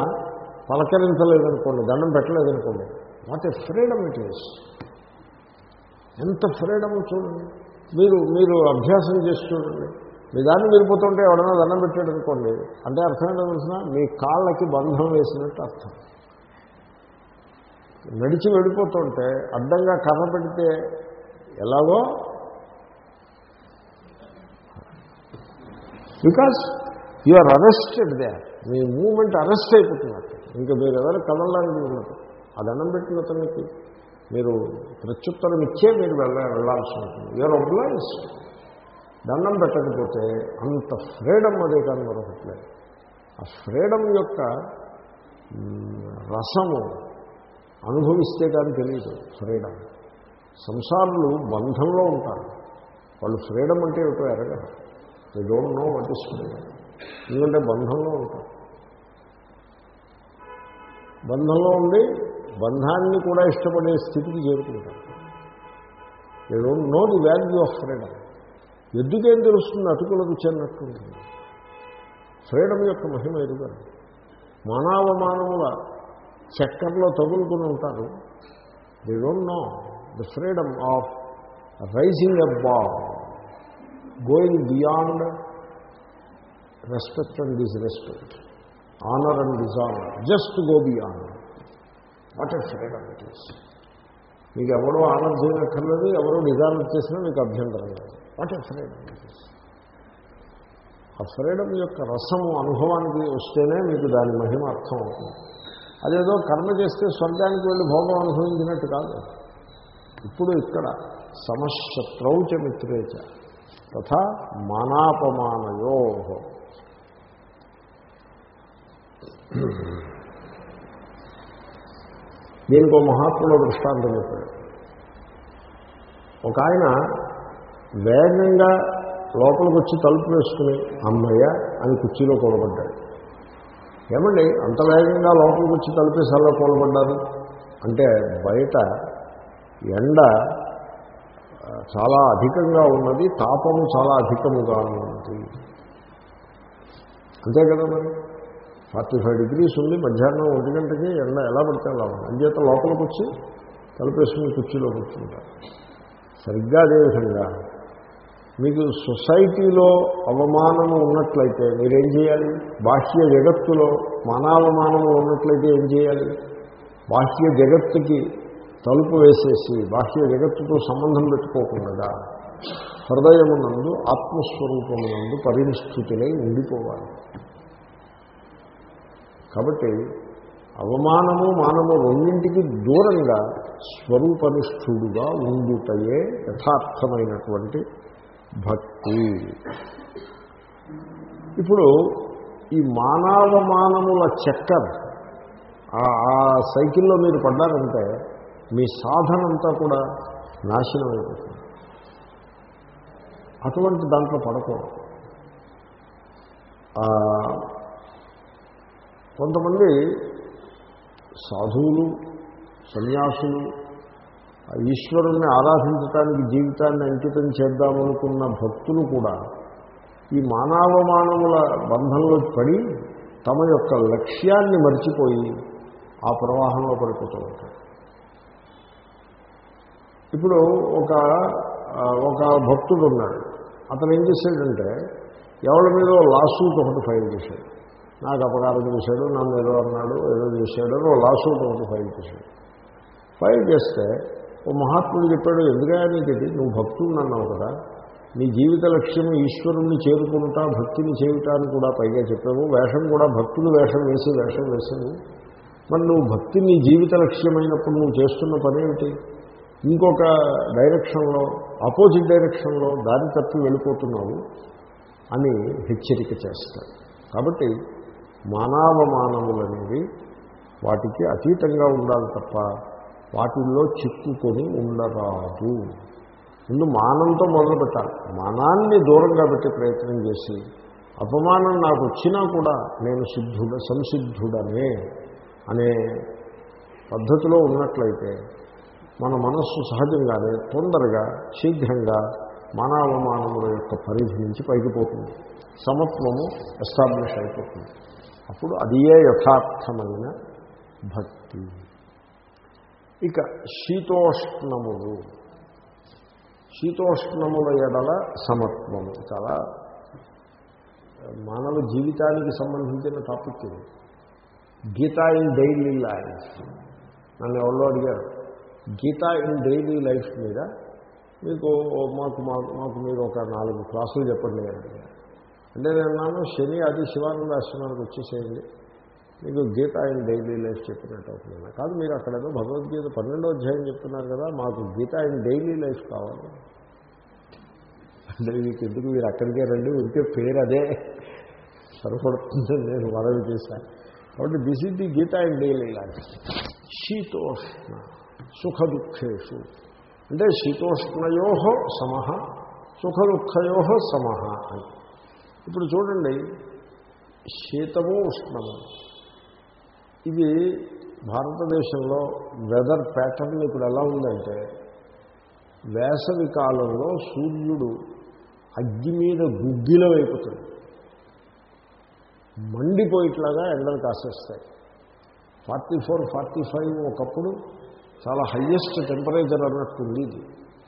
పలకరించలేదనుకోండి దండం పెట్టలేదనుకోండి what a freedom it is ఎంత ఫ్రీడమ్ చూడండి. మీరు మీరు అభ్యాసం చేసి చూడండి. మీ దాన్ని వెళ్ళిపోతుంటే ఎవడన్నా దండం పెట్టాడు అనుకోండి అంటే అర్థం ఏంటో తెలిసిన మీ కాళ్ళకి బంధం వేసినట్టు అర్థం. నడిచి వెళ్ళిపోతుంటే అడ్డంగా కర్ర పెడితే ఎలాగో? Because you are arrested they మీ మూమెంట్ అరెస్ట్ అయిపోతున్నట్టు ఇంకా మీరు ఎవరు కదలడానికి ఉన్నట్టు ఆ దండం పెట్టిన అతనికి మీరు ప్రత్యుత్తరం ఇచ్చే మీరు వెళ్ళ వెళ్ళాల్సి ఉంటుంది. యూఆర్ ఒబ్లైన్స్ దండం పెట్టకపోతే అంత ఫ్రీడమ్ అదే కానీ మరొకట్లేదు ఆ ఫ్రీడమ్ యొక్క రసము అనుభవిస్తే కానీ తెలియదు. ఫ్రీడమ్ సంసారులు బంధంలో ఉంటారు. వాళ్ళు ఫ్రీడమ్ అంటే ఏమిటో ఎరగరు. They don't know what is freedom ఎందుకంటే బంధంలో ఉంటారు. బంధంలో ఉండి బంధాన్ని కూడా ఇష్టపడే స్థితికి చేరుకుంటారు. They don't know the value of freedom ఎందుకేం తెలుస్తుంది? అటుకుల రుచి ఫ్రీడమ్ యొక్క మహిమ ఎదుగారు మానవమానముల చక్కర్లో తగులుకుని ఉంటారు. They don't know the freedom of rising above going beyond respect and disrespect honour and dishonour just go beyond. What a freedom it is. మీకు ఎవరో honour చేయనక్కర్లేదు ఎవరో డిజానర్ చేసినా మీకు అభ్యంతరం లేదు. What a freedom it is. ఆ freedom యొక్క రసము అనుభవానికి వస్తేనే మీకు దాని మహిమ అర్థం అవుతుంది అదేదో కర్మ చేస్తే స్వర్గానికి వెళ్ళి భోగం అనుభవించినట్టు కాదు. ఇప్పుడు ఇక్కడ సమశత్రౌచ మిత్రేచ తథా మానాపమానయో. దీనికి ఒక మహాత్ములో దృష్టాంతం చెప్పాడు. ఒక ఆయన వేగంగా లోపలికి వచ్చి తలుపు వేసుకుని అమ్మయ్య అని కుర్చీలో కూలబడ్డాడు. ఏమండి అంత వేగంగా లోపలికి వచ్చి తలుపేసి అలా కూలబడ్డారు? అంటే బయట ఎండ చాలా అధికంగా ఉన్నది తాపము చాలా అధికముగా ఉన్నది. అంతే కదా మరి? ఫార్టీ ఫైవ్ డిగ్రీస్ ఉంది మధ్యాహ్నం ఒంటి గంటకి ఎండ ఎలా పడితే అలా ఉంది. అంచేత లోపలికి వచ్చి తలుపేసుకుని కుర్చీలో కూర్చుంటారు సరిగ్గా అదేవిధంగా మీకు సొసైటీలో అవమానము ఉన్నట్లయితే మీరేం చేయాలి? బాహ్య జగత్తులో మానావమానము ఉన్నట్లయితే ఏం చేయాలి? బాహ్య జగత్తుకి తలుపు వేసేసి బాహ్య జగత్తుతో సంబంధం పెట్టుకోకుండా హృదయమునందు ఆత్మస్వరూపమునందు పరిస్థితులై ఉండిపోవాలి. కాబట్టి అవమానము మానము రెండింటికి దూరంగా స్వరూపనిష్ఠుడుగా ఉండుటయే యథార్థమైనటువంటి భక్తి. ఇప్పుడు ఈ మానవమానముల చక్కర్ ఆ- ఆ సైకిల్లో మీరు పడ్డారంటే మీ సాధనంతా కూడా నాశనం అయిపోతుంది. అటువంటి దాంట్లో పడకూడదు. కొంతమంది సాధువులు సన్యాసులు ఈశ్వరుణ్ణి ఆరాధించటానికి జీవితాన్ని అంకితం చేద్దామనుకున్న భక్తులు కూడా ఈ మానవమానవుల బంధంలో పడి తమ యొక్క లక్ష్యాన్ని మర్చిపోయి ఆ ప్రవాహంలో పడిపోతూ ఉంటారు. ఇప్పుడు ఒక ఒక భక్తుడు ఉన్నాడు. అతను ఏం చేశాడంటే ఎవరి మీద లాసూట్ ఒకటి ఫైల్ చేశాడు. నాకు అపకారం చేశాడు నన్ను ఏదో అన్నాడు ఏదో చేశాడు ఓ లాసూట్ ఒకటి ఫైల్ చేశాడు. ఫైల్ చేస్తే ఓ మహాత్ముడు చెప్పాడు ఎందుకయ్యా నీకు ఇది? నువ్వు భక్తుడు అన్నావు కదా. నీ జీవిత లక్ష్యం ఈశ్వరుణ్ణి చేరుకుంటా భక్తిని చేయుటాన్ని కూడా పైగా చెప్పావు వేషం కూడా భక్తులు వేషం వేసి వేషం వేసాను మరి నువ్వు భక్తిని జీవిత లక్ష్యమైనప్పుడు నువ్వు చేస్తున్న పని ఏమిటి? ఇంకొక డైరెక్షన్లో ఆపోజిట్ డైరెక్షన్లో దారి తప్పి వెళ్ళిపోతున్నావు అని హెచ్చరిక చేస్తారు. కాబట్టి మానవమానములనేవి వాటికి అతీతంగా ఉండాలి తప్ప వాటిల్లో చిక్కుకొని ఉండరాదు. ముందు మానంతో మొదలుపెట్టాలి. మానాన్ని దూరంగా పెట్టే ప్రయత్నం చేసి అపమానం నాకు వచ్చినా కూడా నేను సిద్ధుడ సంసిద్ధుడనే అనే పద్ధతిలో ఉన్నట్లయితే మన మనస్సు సహజంగానే తొందరగా శీఘ్రంగా మానవమానముల యొక్క పరిధి నుంచి పైకి పోతుంది. సమత్వము ఎస్టాబ్లిష్ అయిపోతుంది. అప్పుడు అదియే యథార్థమైన భక్తి. ఇక శీతోష్ణములు. శీతోష్ణముల ఎడల సమత్వము చాలా మానవ జీవితానికి సంబంధించిన టాపిక్ ఇది. Gita in daily life. నన్ను ఎవరో అడిగారు. గీత ఇన్ డైలీ లైఫ్ మీద మీకు మాకు మాకు మాకు మీరు ఒక నాలుగు క్లాసులు చెప్పండి అని అంటే నేను అన్నాను శని అది శివానంద ఆశ్రమానికి వచ్చేసేయండి. మీకు గీత ఇన్ డైలీ లైఫ్ చెప్పినట్టు అవుతుంది కాదు మీరు అక్కడ ఏదో భగవద్గీత పన్నెండో అధ్యాయం చెప్తున్నారు కదా మాకు గీత ఇన్ డైలీ లైఫ్ కావాలి. అంటే మీకు ఎందుకు మీరు అక్కడికే రండి ఉరికే పేరు అదే సరిపడుతుందని నేను మనవి చేశాను. కాబట్టి this is the Gita in daily life. శీతోష్ణ. సుఖ దుఃఖేషు అంటే శీతోష్ణయో సమహ సుఖ దుఃఖయో సమహ అని. ఇప్పుడు చూడండి శీతము ఉష్ణము. ఇది భారతదేశంలో వెదర్ ప్యాటర్న్ ఇప్పుడు ఎలా ఉందంటే వేసవి కాలంలో సూర్యుడు అగ్గి మీద గుగ్గిలం మండిపోయిట్లాగా ఎండలు కాసేస్తాయి. ఫార్టీ ఫోర్ ఫార్టీ ఫైవ్ ఒకప్పుడు చాలా హయ్యెస్ట్ టెంపరేచర్ అన్నట్టుంది ఇది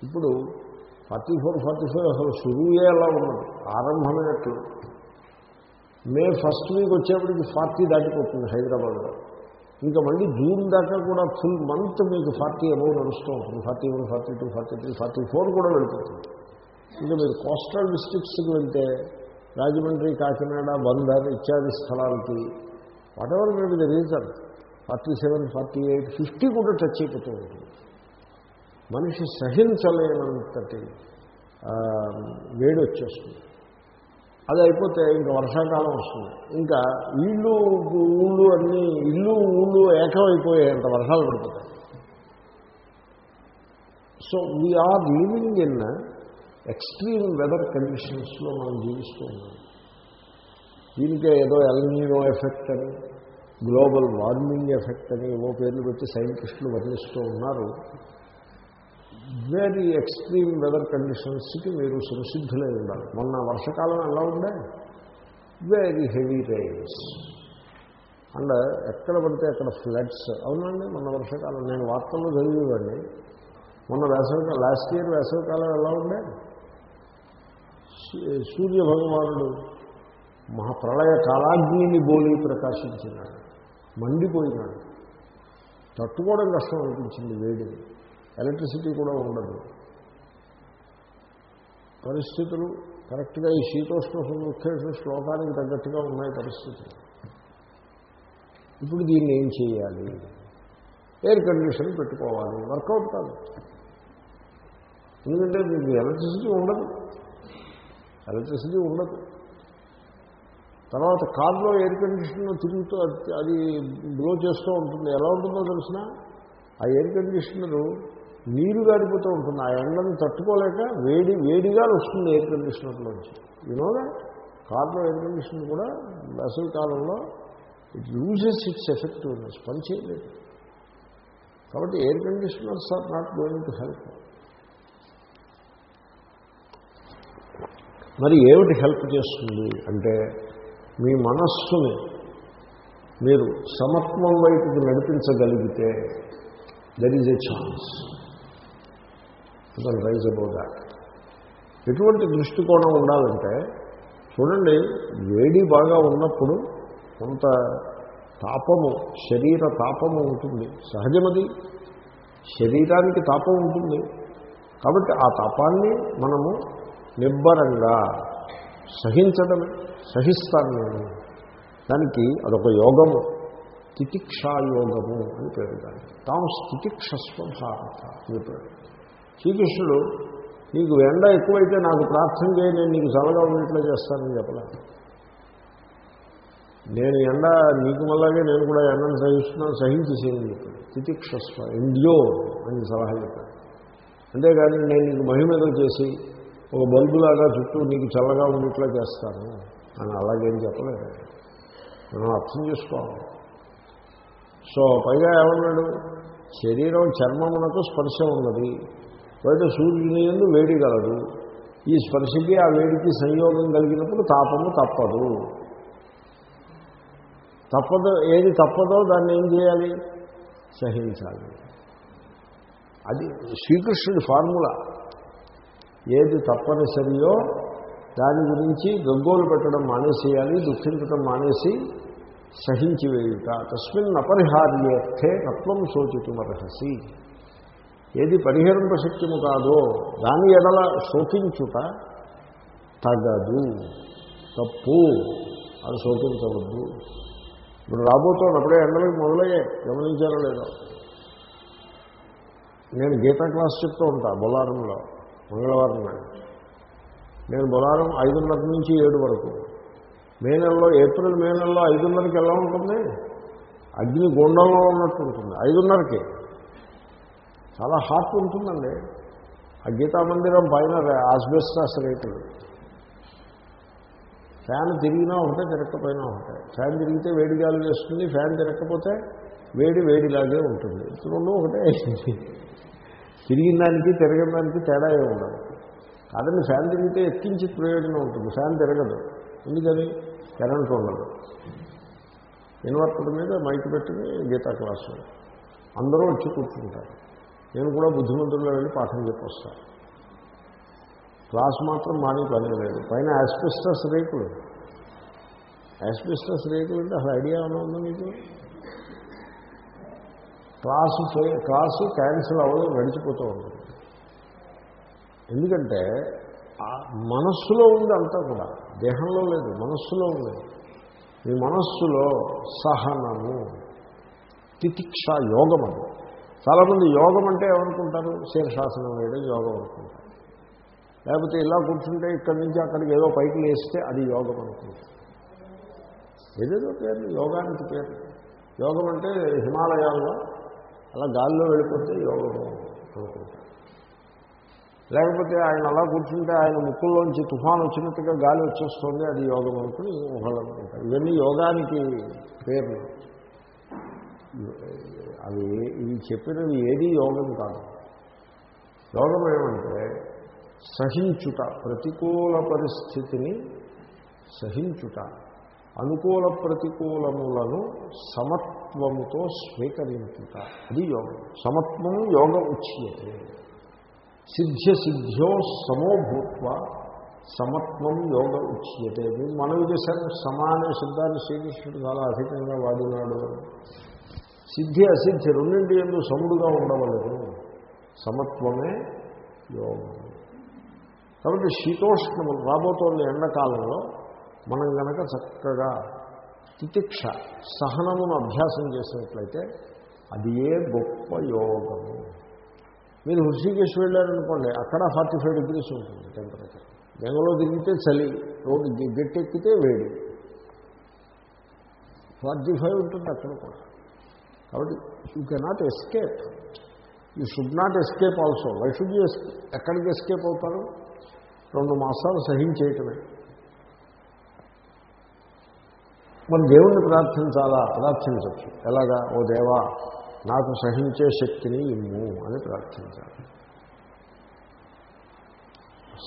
ఇప్పుడు ఫార్టీ ఫోర్ ఫార్టీ ఫైవ్ అసలు సురువే అలా ఉన్నది ఆరంభమైనట్లు మే ఫస్ట్ వీక్ వచ్చేప్పటికి ఫార్టీ దాటిపోతుంది హైదరాబాద్లో. ఇంకా మళ్ళీ జూన్ దాకా కూడా ఫుల్ మంత్ మీకు ఫార్టీ అబౌవ్ నడుస్తూ ఉంటుంది. Forty one forty two forty three forty four కూడా వెళ్ళిపోతుంది. ఇంకా మీరు కోస్టల్ డిస్ట్రిక్ట్స్కి వెళ్తే రాజమండ్రి కాకినాడ బందర్ ఇత్యాది స్థలాలకి whatever the reason forty seven forty eight fifty కూడా టచ్ అయిపోతూ ఉంటుంది. మనిషి సహించలేనంతటి వేడి వచ్చేస్తుంది. అది అయిపోతే ఇంకా వర్షాకాలం వస్తుంది. ఇంకా ఇల్లు ఊళ్ళు అన్నీ ఇల్లు ఊళ్ళు ఏకమైపోయేంత వర్షాలు పడిపోతాయి. So we are living in extreme weather కండిషన్స్లో మనం జీవిస్తూ ఉన్నాం. దీనికే ఏదో ఎల్నీనో ఎఫెక్ట్ అని గ్లోబల్ వార్మింగ్ ఎఫెక్ట్ అని ఏవో పేర్లు పెట్టి సైంటిస్టులు వర్ణిస్తూ ఉన్నారు. వెరీ ఎక్స్ట్రీమ్ వెదర్ కండిషన్స్కి మీరు సంసిద్ధులై ఉండాలి. మొన్న వర్షకాలం ఎలా ఉండే? వెరీ హెవీ రైన్స్ అండ్ ఎక్కడ పడితే అక్కడ ఫ్లడ్స్ అవునండి మొన్న వర్షకాలం నేను వార్తల్లో చదివేవాడిని. మొన్న వేసవికాలం లాస్ట్ ఇయర్ వేసవికాలం ఎలా ఉండే? సూర్య భగవానుడు మహాప్రళయ కాలాగ్నిని బోలి ప్రకాశించినాడు. మండిపోయినాడు. తట్టుకోవడం కష్టం అనిపించింది వేడిని ఎలక్ట్రిసిటీ కూడా ఉండదు. పరిస్థితులు కరెక్ట్గా ఈ శీతోష్ణ ముఖ్యమైన శ్లోకానికి తగ్గట్టుగా ఉన్నాయి పరిస్థితులు. ఇప్పుడు దీన్ని ఏం చేయాలి? ఎయిర్ కండిషన్ పెట్టుకోవాలి. వర్కౌట్ కాదు. ఎందుకంటే మీకు ఎలక్ట్రిసిటీ ఉండదు. ఎలక్ట్రిసిటీ ఉండదు. తర్వాత కార్లో ఎయిర్ కండిషన్ తిరుగుతూ అది- అది బ్లో చేస్తూ ఉంటుంది. ఎలా ఉంటుందో తెలిసిన? ఆ ఎయిర్ కండిషనరు నీరు గారిపోతూ ఉంటుంది. ఆ ఎండను తట్టుకోలేక వేడి వేడిగా వస్తుంది ఎయిర్ కండిషనర్లోంచి. యూనోగా కార్లో ఎయిర్ కండిషనర్ కూడా వేసవి కాలంలో ఇట్ లూజెస్ ఇట్స్ ఎఫెక్టివ్నెస్ పని చేయలేదు. కాబట్టి air conditioners are not going to help. మరి ఏమిటి హెల్ప్ చేస్తుంది అంటే మీ మనస్సుని మీరు సమత్వం వైపుకి నడిపించగలిగితే there is a chance rise above that ఎటువంటి దృష్టికోణం ఉండాలంటే చూడండి వేడి బాగా ఉన్నప్పుడు కొంత తాపము శరీర తాపము ఉంటుంది. సహజమది. శరీరానికి తాపం ఉంటుంది. కాబట్టి ఆ తాపాన్ని మనము నిబ్బరంగా సహించడమే. సహిస్తాను నేను. దానికి అదొక యోగము. తితిక్షాయోగము అని పేరు దానికి. తాము స్థితిక్షస్వ భారత అని పేరు. శ్రీకృష్ణుడు నీకు ఎండ ఎక్కువైతే నాకు ప్రార్థన చేయి నేను నీకు చల్లగా ఉన్నట్లు చేస్తానని చెప్పలేదు. నేను ఎండ నీకు మళ్ళాగే నేను కూడా ఎండను సహిస్తున్నాను సహించేసేయని చెప్పాడు. తితిక్షస్వ ఎండియో అని సలహా చెప్పాడు. అంతేగాని నేను నీకు మహిమేదో చేసి ఒక బల్బులాగా చుట్టూ నీకు చల్లగా ఉన్నట్లా చేస్తాను. అని అలాగేం చెప్పలేదు. మనం అర్థం చేసుకోవాలి. సో పైగా ఏమన్నాడు? శరీరం చర్మమునకు స్పర్శ ఉన్నది. బయట సూర్యుని ఎందు వేడి కలదు. ఈ స్పర్శకి ఆ వేడికి సంయోగం కలిగినప్పుడు తాపము తప్పదు. తప్పదు ఏది తప్పదో దాన్ని ఏం చేయాలి? సహించాలి. అది శ్రీకృష్ణుడి ఫార్ములా. ఏది తప్పనిసరియో దాని గురించి గగ్గోలు పెట్టడం మానేసేయాలి దుఃఖించడం మానేసి సహించి వేయుట. తస్మిన్ అపరిహార్యేర్థే నత్వం శోచితుమర్హసి. ఏది పరిహరింపశక్యము కాదో దాని ఎడల శోకించుట తగదు. తప్పు. అది శోకించవద్దు. ఇప్పుడు రాబోతోంది అప్పుడే మొదలయ్యే. మొదలయ్యాయి గమనించారో లేదో. నేను గీతా క్లాస్ చెప్తూ ఉంటా బొలారంలో మంగళవారం నాడు. నేను బొలారం ఐదున్నర నుంచి ఏడు వరకు. మే నెలలో ఏప్రిల్ మే నెలలో ఐదున్నరకి ఎలా ఉంటుంది? అగ్ని గుండంలో ఉన్నట్టు ఉంటుంది ఐదున్నరకి. చాలా హాట్ ఉంటుందండి. ఆ గీతా మందిరం పైన ఆస్బెస్టాస్ రేట్లు ఫ్యాన్ తిరిగినా ఒకటే తిరగకపోయినా ఒకటే. ఫ్యాన్ తిరిగితే వేడి గాలి వేస్తుంది ఫ్యాన్ తిరగకపోతే వేడి వేడిలాగే ఉంటుంది. రెండు ఒకటే. తిరిగిన దానికి తిరగిన దానికి తేడా ఏమి ఉండదు కాదండి ఫ్యాన్ తిరిగితే ఎక్కించి ప్రయోజనం ఉంటుంది. ఫ్యాన్ తిరగదు. ఎందుకని? కరెంట్ ఉండదు. ఇన్వర్టర్ మీద మైక్ పెట్టుకుని గీతా క్లాసు అందరూ వచ్చి కూర్చుంటారు. నేను కూడా బుద్ధిమంతుల్లో వెళ్ళి పాఠం చెప్పొస్తాను క్లాస్ మాత్రం మానే పని లేదు. పైన యాస్పిస్టస్ రేకులు. యాస్పిస్టస్ రేకులు అంటే అసలు ఐడియా ఏమైనా ఉందా మీకు? క్లాసు క్లాసు క్యాన్సిల్ అవ్వడం నడిచిపోతూ ఉంటుంది. ఎందుకంటే ఆ మనస్సులో ఉంది అంతా కూడా. దేహంలో లేదు మనస్సులో ఉంది. మీ మనస్సులో సహనము తితిక్ష యోగం అది. చాలామంది యోగం అంటే ఏమనుకుంటారు? శీర్షాసనం వేయడం యోగం అనుకుంటారు. లేకపోతే ఇలా కూర్చుంటే ఇక్కడి నుంచి అక్కడికి ఏదో పైకి లేస్తే అది యోగం అనుకుంటారు. ఏదేదో పేరు యోగానికి పేరు. యోగం అంటే హిమాలయాల్లో అలా గాల్లో వెళ్ళిపోతే యోగం అనుకుంటారు. లేకపోతే ఆయన అలా కూర్చుంటే ఆయన ముక్కుల్లోంచి తుఫాన్ వచ్చినట్టుగా గాలి వచ్చేస్తుంది అది యోగం అనుకుని ఒకళ్ళు అనుకుంటారు. ఇవన్నీ యోగానికి పేర్లు. అవి ఇవి చెప్పినవి ఏది యోగం కాదు. యోగం ఏమంటే సహించుట ప్రతికూల పరిస్థితిని సహించుట అనుకూల ప్రతికూలములను సమత్వముతో స్వీకరించుట. అది యోగం. సమత్వం యోగం ఉచ్యతే సిద్ధ్య సిద్ధ్యో సమోభూత్వ సమత్వం యోగ ఉచ్యతే. మీరు మనవి చేశారు సమాన శబ్దాన్ని శ్రీకృష్ణుడు చాలా అధికంగా వాడినాడు. సిద్ధి అసిద్ధి రెండింటి ఎందు సముడుగా ఉండవలేదు. సమత్వమే యోగం. కాబట్టి శీతోష్ణములు రాబోతోంది ఎండాకాలంలో మనం గనక చక్కగా తితిక్ష సహనమును అభ్యాసం చేసినట్లయితే అది ఏ గొప్ప యోగము. మీరు హృషికేశ్ వెళ్ళారనుకోండి అక్కడ ఫార్టీ ఫైవ్ డిగ్రీస్ ఉంటుంది టెంపరేచర్ బెంగళూరు దిగితే చలి రోడ్డు గట్టెక్కితే వేడి. ఫార్టీ ఫైవ్ ఉంటుంది అక్కడ కూడా. కాబట్టి you cannot escape you should not escape also why should you ఎక్కడికి ఎస్కేప్ అవుతారు? రెండు మాసాలు సహించేయటమే మన దేవుణ్ణి ప్రార్థించాలా? ప్రార్థించవచ్చు. ఎలాగా? ఓ దేవా నాకు సహించే శక్తిని ఇమ్ము అని ప్రార్థించాలి.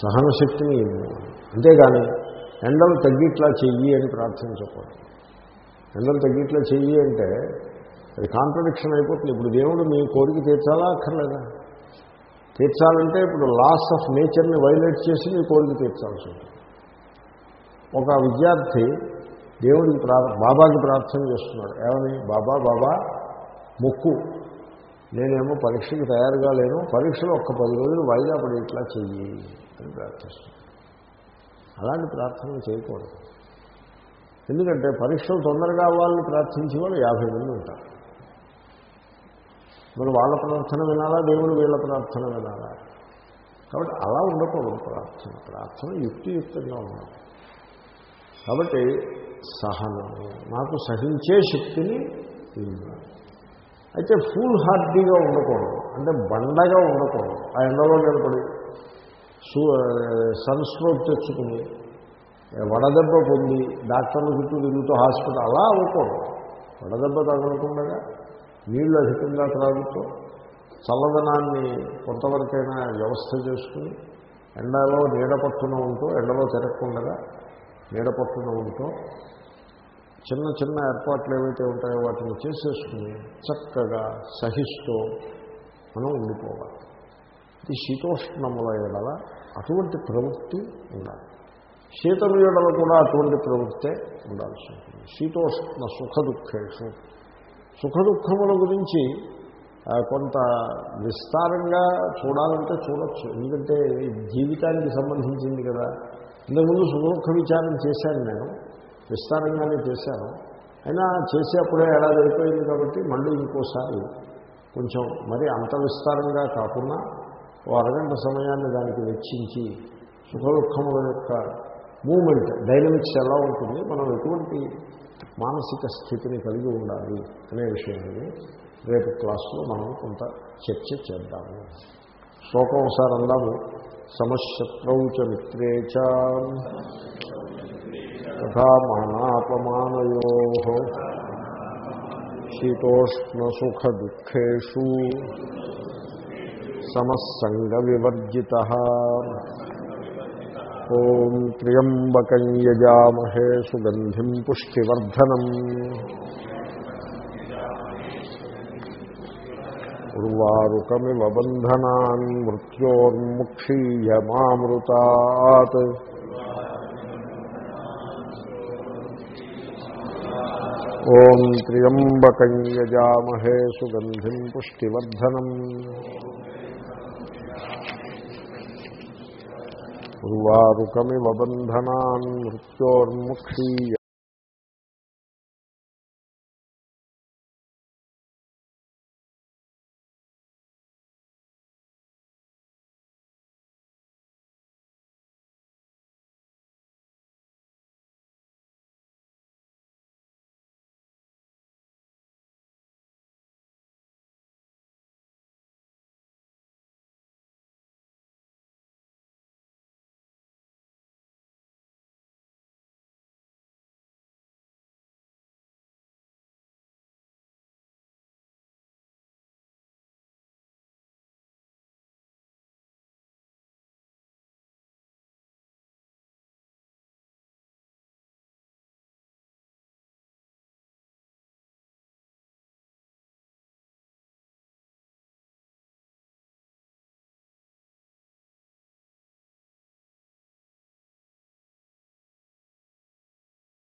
సహన శక్తిని ఇమ్ము. అంతేగాని ఎండలు తగ్గిట్లా చెయ్యి అని ప్రార్థించకూడదు. ఎండలు తగ్గిట్లా చెయ్యి అంటే అది కాంట్రడిక్షన్ అయిపోతుంది. ఇప్పుడు దేవుడు మీ కోరిక తీర్చాలా అక్కర్లేదా? తీర్చాలంటే ఇప్పుడు లాస్ ఆఫ్ నేచర్ని వైలేట్ చేసి మీ కోరిక తీర్చాల్సి ఉంటుంది. ఒక విద్యార్థి దేవుడికి ప్రార్ బాబాకి ప్రార్థన చేస్తున్నాడు. ఏమని? బాబా బాబా మొక్కు. నేనేమో పరీక్షకి తయారుగా లేను పరీక్షలు ఒక్క పది రోజులు వాయిదా పడి ఇట్లా చెయ్యి అని ప్రార్థిస్తున్నాను అలాంటి ప్రార్థనలు చేయకూడదు. ఎందుకంటే పరీక్షలు తొందరగా అవ్వాలని ప్రార్థించే వాళ్ళు యాభై మంది ఉంటారు. మరి వాళ్ళ ప్రార్థన వినాలా దేవుడు వీళ్ళ ప్రార్థన వినాలా? కాబట్టి అలా ఉండకూడదు ప్రార్థన. ప్రార్థన యుక్తియుక్తంగా ఉండాలి. కాబట్టి సహనము నాకు సహించే శక్తిని ఇవ్వాలి అయితే ఫుల్ హార్డీగా ఉండకూడదు. అంటే బండగా ఉండకూడదు. ఆ ఎండలో నిలబడి సూ సన్ స్ట్రోక్ తెచ్చుకుని వడదెబ్బ పొంది డాక్టర్ల చుట్టూ తిరుగుతూ హాస్పిటల్ అలా అవ్వకూడదు. వడదెబ్బ తగలకుండా నీళ్ళు అధికంగా త్రాగుతూ చల్లదనాన్ని కొంతవరకైనా వ్యవస్థ చేసుకుని ఎండలో నీడ పట్టున ఉంటూ ఎండలో తిరగకుండా నీడ పట్టున ఉంటూ చిన్న చిన్న ఏర్పాట్లు ఏవైతే ఉంటాయో వాటిని చేసేసుకుని చక్కగా సహిస్తూ మనం ఉండిపోవాలి. ఇది శీతోష్ణముల ఎడల అటువంటి ప్రవృత్తి ఉండాలి. శీతల ఎడల కూడా అటువంటి ప్రవృత్తే ఉండాల్సి ఉంటుంది. శీతోష్ణ సుఖ దుఃఖేషు. సుఖ దుఃఖముల గురించి కొంత విస్తారంగా చూడాలంటే చూడొచ్చు. ఎందుకంటే జీవితానికి సంబంధించింది కదా. ఇంతకుముందు సుఖ దుఃఖ విచారం చేశాను నేను. విస్తారంగానే చేశాను అయినా చేసేప్పుడే ఏడాది అయిపోయింది కాబట్టి మళ్ళీ ఇంకోసారి కొంచెం మరి అంత విస్తారంగా కాకుండా ఓ అరగంట సమయాన్ని దానికి వెచ్చించి సుఖ దుఃఖముల యొక్క మూమెంట్ డైనమిక్స్ ఎలా ఉంటుంది మనం ఎటువంటి మానసిక స్థితిని కలిగి ఉండాలి అనే విషయాన్ని రేపు క్లాస్లో మనం కొంత చర్చ చేద్దాము. శ్లోకం ఒకసారి అందాము. సమస్య చ మిత్రే తథా మానాపమానయో శీతోష్ణసుఖదుఃఖేషు సమస్సంగ వివర్జిత ఓం త్ర్యంబకం యజామహే సుగంధిం పుష్టివర్ధనం ఉర్వారుకమివ బంధనాన్ మృత్యోర్ముక్షీయమామృతాత్ ఓం త్ర్యంబకం యజామహే సుగంధిం పుష్టివర్ధనం. ఉర్వారుకమివ బంధనాన్ మృత్యోర్ముక్షీయ